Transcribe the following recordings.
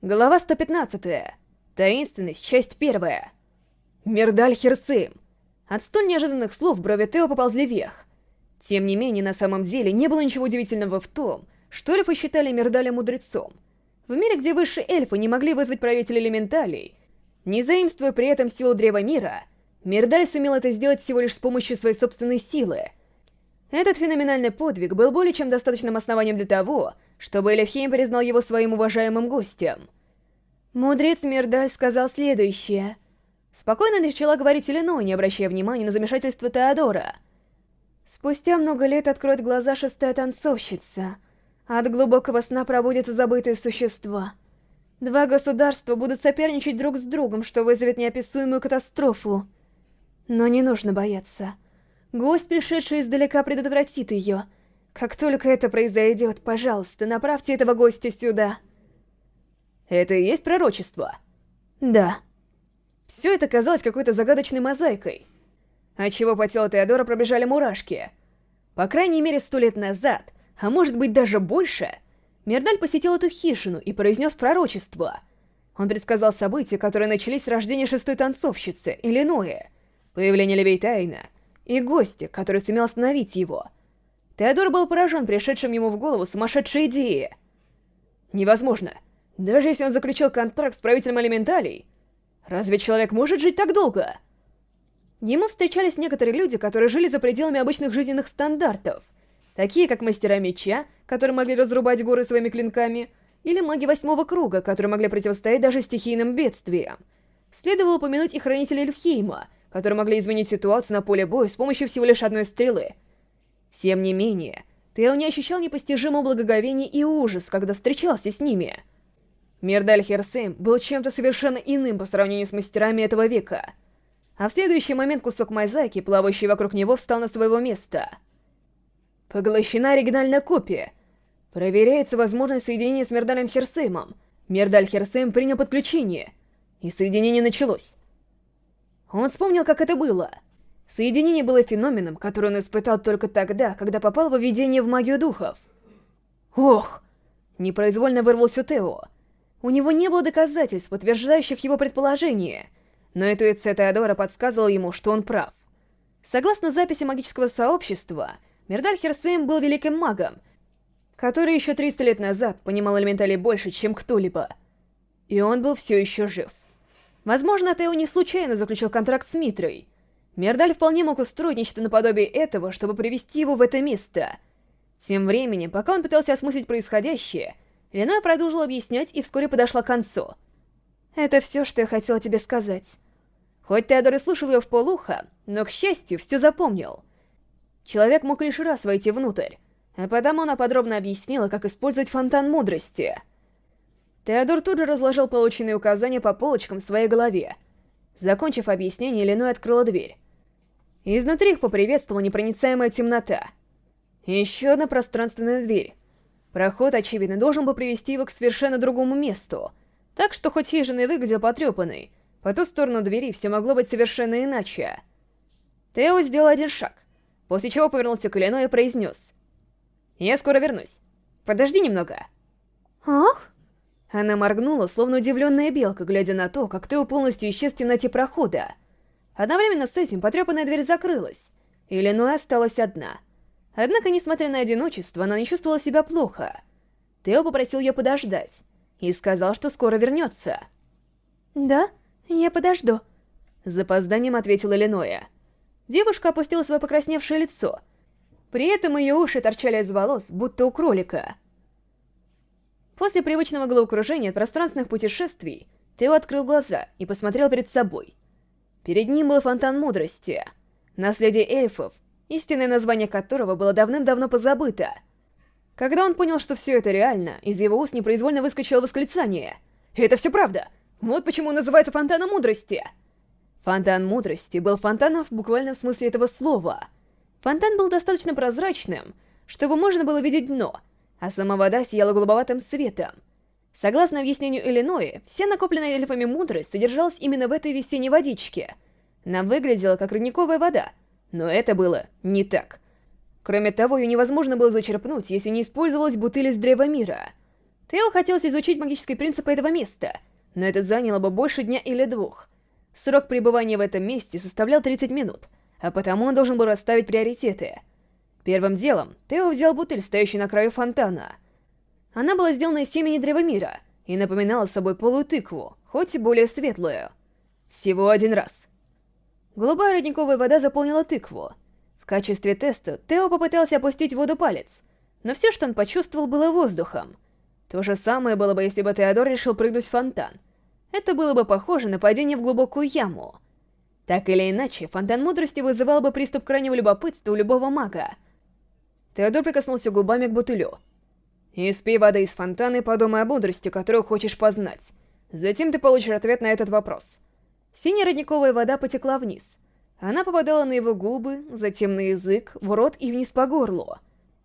Глава 115. Таинственность, часть первая. Мирдаль Херсым. От столь неожиданных слов брови Тео поползли вверх. Тем не менее, на самом деле, не было ничего удивительного в том, что эльфы считали Мирдаля мудрецом. В мире, где высшие эльфы не могли вызвать правителя элементалей, не заимствуя при этом силу Древа Мира, Мирдаль сумел это сделать всего лишь с помощью своей собственной силы. Этот феноменальный подвиг был более чем достаточным основанием для того, чтобы Элифхейм признал его своим уважаемым гостем. Мудрец Мирдаль сказал следующее. Спокойно начала говорить Элино, не обращая внимания на замешательство Теодора. Спустя много лет откроет глаза шестая танцовщица. От глубокого сна пробудет забытые существа. Два государства будут соперничать друг с другом, что вызовет неописуемую катастрофу. Но не нужно бояться. Гость, пришедший издалека, предотвратит ее — как только это произойдет, пожалуйста, направьте этого гостя сюда. Это и есть пророчество? Да. Все это казалось какой-то загадочной мозаикой. Отчего по телу Теодора пробежали мурашки. По крайней мере, сто лет назад, а может быть даже больше, Мердаль посетил эту хижину и произнес пророчество. Он предсказал события, которые начались с рождения шестой танцовщицы, Иллиноя, появление Левейтайна и гостя, который сумел остановить его — Теодор был поражен пришедшим ему в голову сумасшедшей идеей. Невозможно. Даже если он заключил контракт с правителем элементалей, разве человек может жить так долго? Ему встречались некоторые люди, которые жили за пределами обычных жизненных стандартов, такие как мастера меча, которые могли разрубать горы своими клинками, или маги восьмого круга, которые могли противостоять даже стихийным бедствиям. Следовало упомянуть и хранителей Эльфхейма, которые могли изменить ситуацию на поле боя с помощью всего лишь одной стрелы — тем не менее, Тео не ощущал непостижимого благоговения и ужас, когда встречался с ними. Мирдаль Херсейм был чем-то совершенно иным по сравнению с мастерами этого века. А в следующий момент кусок мозаики, плавающий вокруг него, встал на своего места. Поглощена оригинальная копия. Проверяется возможность соединения с Мирдалем Херсеймом. Мирдаль Херсейм принял подключение. И соединение началось. Он вспомнил, как это было — Соединение было феноменом, который он испытал только тогда, когда попал во видение в магию духов. Ох! Непроизвольно вырвался Тео. У него не было доказательств, подтверждающих его предположение, но интуиция Теодора подсказывала ему, что он прав. Согласно записи магического сообщества, Мирдаль Херсейм был великим магом, который еще 300 лет назад понимал элементали больше, чем кто-либо. И он был все еще жив. Возможно, Тео не случайно заключил контракт с Митрой — Мердаль вполне мог устроить нечто наподобие этого, чтобы привести его в это место. Тем временем, пока он пытался осмыслить происходящее, Леной продолжила объяснять и вскоре подошла к концу. «Это все, что я хотела тебе сказать». Хоть Теодор и слушал ее в полуха, но, к счастью, все запомнил. Человек мог лишь раз войти внутрь, а потому она подробно объяснила, как использовать фонтан мудрости. Теодор тут же разложил полученные указания по полочкам в своей голове. Закончив объяснение, Леной открыла дверь. Изнутри их поприветствовала непроницаемая темнота. Еще одна пространственная дверь. Проход, очевидно, должен был привести его к совершенно другому месту. Так что хоть хижина и выглядела потрепанной, по ту сторону двери все могло быть совершенно иначе. Тео сделал один шаг, после чего повернулся к Эленой и произнес. «Я скоро вернусь. Подожди немного». «Ах?» Она моргнула, словно удивленная белка, глядя на то, как Тео полностью исчез в темноте прохода. Одновременно с этим потрепанная дверь закрылась, и Ленуэ осталась одна. Однако, несмотря на одиночество, она не чувствовала себя плохо. Тео попросил ее подождать и сказал, что скоро вернется. «Да, я подожду», — с запозданием ответила Леноя. Девушка опустила свое покрасневшее лицо. При этом ее уши торчали из волос, будто у кролика. После привычного головокружения от пространственных путешествий, Тео открыл глаза и посмотрел перед собой — Перед ним был фонтан мудрости. Наследие эльфов, истинное название которого было давным-давно позабыто. Когда он понял, что все это реально, из его уст непроизвольно выскочило восклицание. «Это все правда! Вот почему он называется фонтаном мудрости!» Фонтан мудрости был фонтаном в буквальном смысле этого слова. Фонтан был достаточно прозрачным, чтобы можно было видеть дно, а сама вода сияла голубоватым светом. Согласно объяснению Иллинои, вся накопленная эльфами мудрость содержалась именно в этой весенней водичке. Она выглядела как родниковая вода, но это было не так. Кроме того, ее невозможно было зачерпнуть, если не использовалась бутыль из Древа Мира. Тео хотелось изучить магические принципы этого места, но это заняло бы больше дня или двух. Срок пребывания в этом месте составлял 30 минут, а потому он должен был расставить приоритеты. Первым делом Тео взял бутыль, стоящую на краю фонтана. Она была сделана из семени Древа Мира и напоминала собой полую тыкву, хоть и более светлую. Всего один раз. Голубая родниковая вода заполнила тыкву. В качестве теста Тео попытался опустить в воду палец, но все, что он почувствовал, было воздухом. То же самое было бы, если бы Теодор решил прыгнуть в фонтан. Это было бы похоже на падение в глубокую яму. Так или иначе, фонтан мудрости вызывал бы приступ крайнего любопытства у любого мага. Теодор прикоснулся губами к бутылю. «Испей воды из фонтана и подумай о мудрости, которую хочешь познать. Затем ты получишь ответ на этот вопрос». Синяя родниковая вода потекла вниз. Она попадала на его губы, затем на язык, в рот и вниз по горлу.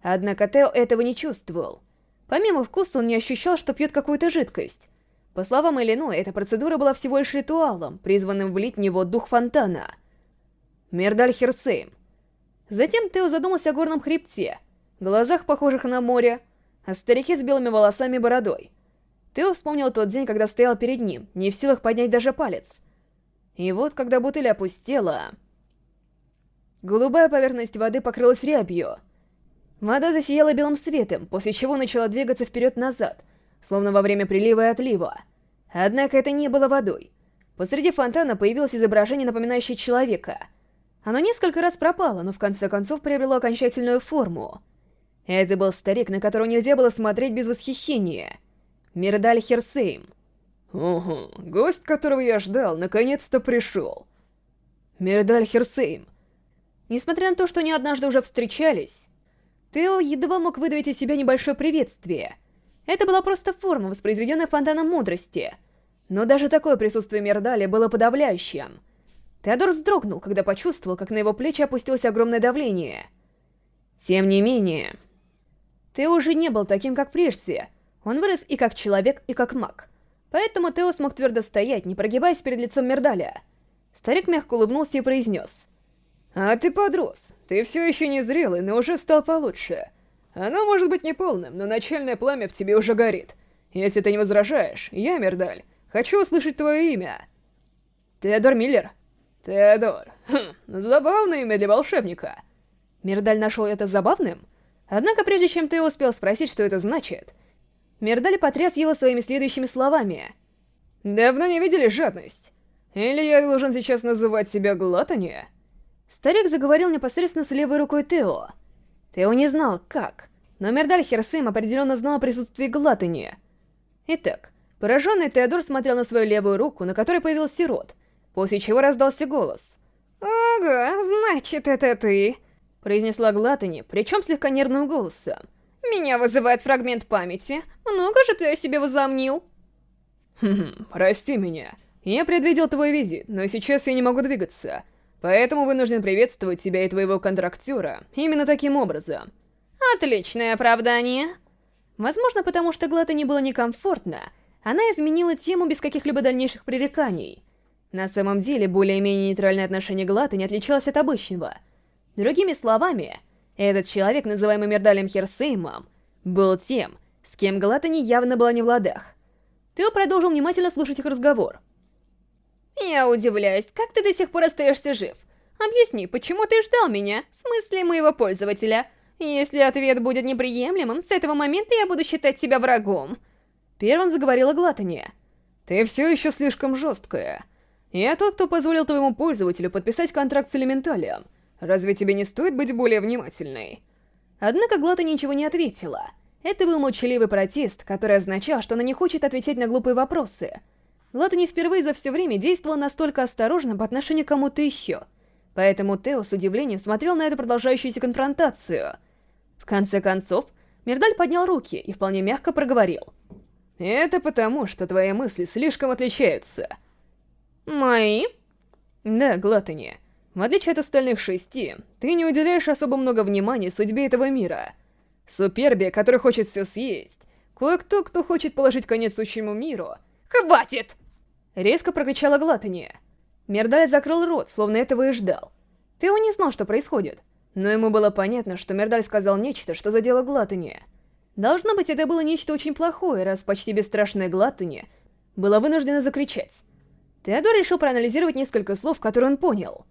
Однако Тео этого не чувствовал. Помимо вкуса он не ощущал, что пьет какую-то жидкость. По словам Элино, эта процедура была всего лишь ритуалом, призванным влить в него дух фонтана. Мердаль Херсейм. Затем Тео задумался о горном хребте, глазах, похожих на море, о старике с белыми волосами и бородой. Тео вспомнил тот день, когда стоял перед ним, не в силах поднять даже палец. И вот, когда бутыль опустела... Голубая поверхность воды покрылась рябью. Вода засияла белым светом, после чего начала двигаться вперед-назад — словно во время прилива и отлива. Однако это не было водой. Посреди фонтана появилось изображение, напоминающее человека. Оно несколько раз пропало, но в конце концов приобрело окончательную форму. Это был старик, на которого нельзя было смотреть без восхищения. Мирдаль Херсейм. Угу, гость, которого я ждал, наконец-то пришел. Мирдаль Херсейм. Несмотря на то, что они однажды уже встречались, Тео едва мог выдавить из себя небольшое приветствие — это была просто форма, воспроизведенная фонтаном мудрости. Но даже такое присутствие Мердали было подавляющим. Теодор вздрогнул, когда почувствовал, как на его плечи опустилось огромное давление. Тем не менее... Тео уже не был таким, как прежде. Он вырос и как человек, и как маг. Поэтому Тео смог твердо стоять, не прогибаясь перед лицом Мердаля. Старик мягко улыбнулся и произнес. «А ты подрос. Ты все еще не зрелый, но уже стал получше. Оно может быть неполным, но начальное пламя в тебе уже горит. Если ты не возражаешь, я, Мердаль, хочу услышать твое имя. Теодор Миллер? Теодор. Хм, забавное имя для волшебника. Мердаль нашел это забавным? Однако прежде чем ты успел спросить, что это значит, Мердаль потряс его своими следующими словами. «Давно не видели жадность? Или я должен сейчас называть себя глатанье?» Старик заговорил непосредственно с левой рукой Тео. Тео не знал, как, но Мердаль Херсим определенно знал о присутствии глатани. Итак, пораженный Теодор смотрел на свою левую руку, на которой появился рот, после чего раздался голос. «Ага, значит, это ты!» Произнесла Глатани, причем слегка нервным голосом. «Меня вызывает фрагмент памяти. Много же ты о себе возомнил?» «Хм, прости меня. Я предвидел твой визит, но сейчас я не могу двигаться. Поэтому вынужден приветствовать тебя и твоего контрактера именно таким образом. Отличное оправдание. Возможно, потому что Глата не было некомфортно, она изменила тему без каких-либо дальнейших пререканий. На самом деле, более-менее нейтральное отношение Глата не отличалось от обычного. Другими словами, этот человек, называемый Мердалем Херсеймом, был тем, с кем Глатани явно была не в ладах. Тео продолжил внимательно слушать их разговор. «Я удивляюсь, как ты до сих пор остаешься жив? Объясни, почему ты ждал меня, в смысле моего пользователя? Если ответ будет неприемлемым, с этого момента я буду считать тебя врагом». Первым заговорила Глатания. «Ты все еще слишком жесткая. Я тот, кто позволил твоему пользователю подписать контракт с Элементалием. Разве тебе не стоит быть более внимательной?» Однако Глата ничего не ответила. Это был молчаливый протест, который означал, что она не хочет отвечать на глупые вопросы — Лата не впервые за все время действовала настолько осторожно по отношению к кому-то еще. Поэтому Тео с удивлением смотрел на эту продолжающуюся конфронтацию. В конце концов, Мирдаль поднял руки и вполне мягко проговорил. «Это потому, что твои мысли слишком отличаются». «Мои?» «Да, Глатани. В отличие от остальных шести, ты не уделяешь особо много внимания судьбе этого мира. Супербия, который хочет все съесть, кое-кто, кто хочет положить конец сущему миру...» «Хватит!» Резко прокричала Глатания. Мердаль закрыл рот, словно этого и ждал. Тео не знал, что происходит, но ему было понятно, что Мердаль сказал нечто, что задело Глатания. Должно быть, это было нечто очень плохое, раз почти бесстрашная Глаттуни была вынуждена закричать. Теодор решил проанализировать несколько слов, которые он понял.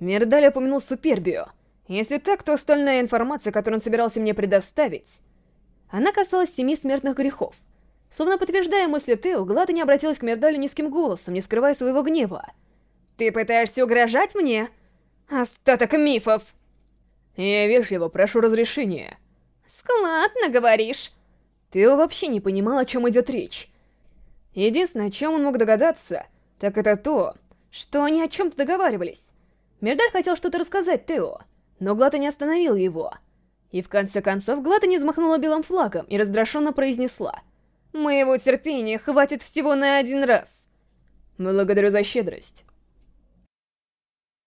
Мирдаль упомянул Супербию. Если так, то остальная информация, которую он собирался мне предоставить, она касалась семи смертных грехов. Словно подтверждая мысли Тео, Глата не обратилась к Мирдалю низким голосом, не скрывая своего гнева. «Ты пытаешься угрожать мне? Остаток мифов!» «Я вежливо прошу разрешения». «Складно говоришь». Тео вообще не понимал, о чем идет речь. Единственное, о чем он мог догадаться, так это то, что они о чем-то договаривались. Мирдаль хотел что-то рассказать Тео, но Глата не остановил его. И в конце концов Глата не взмахнула белым флагом и раздраженно произнесла. «Моего терпения хватит всего на один раз». «Благодарю за щедрость.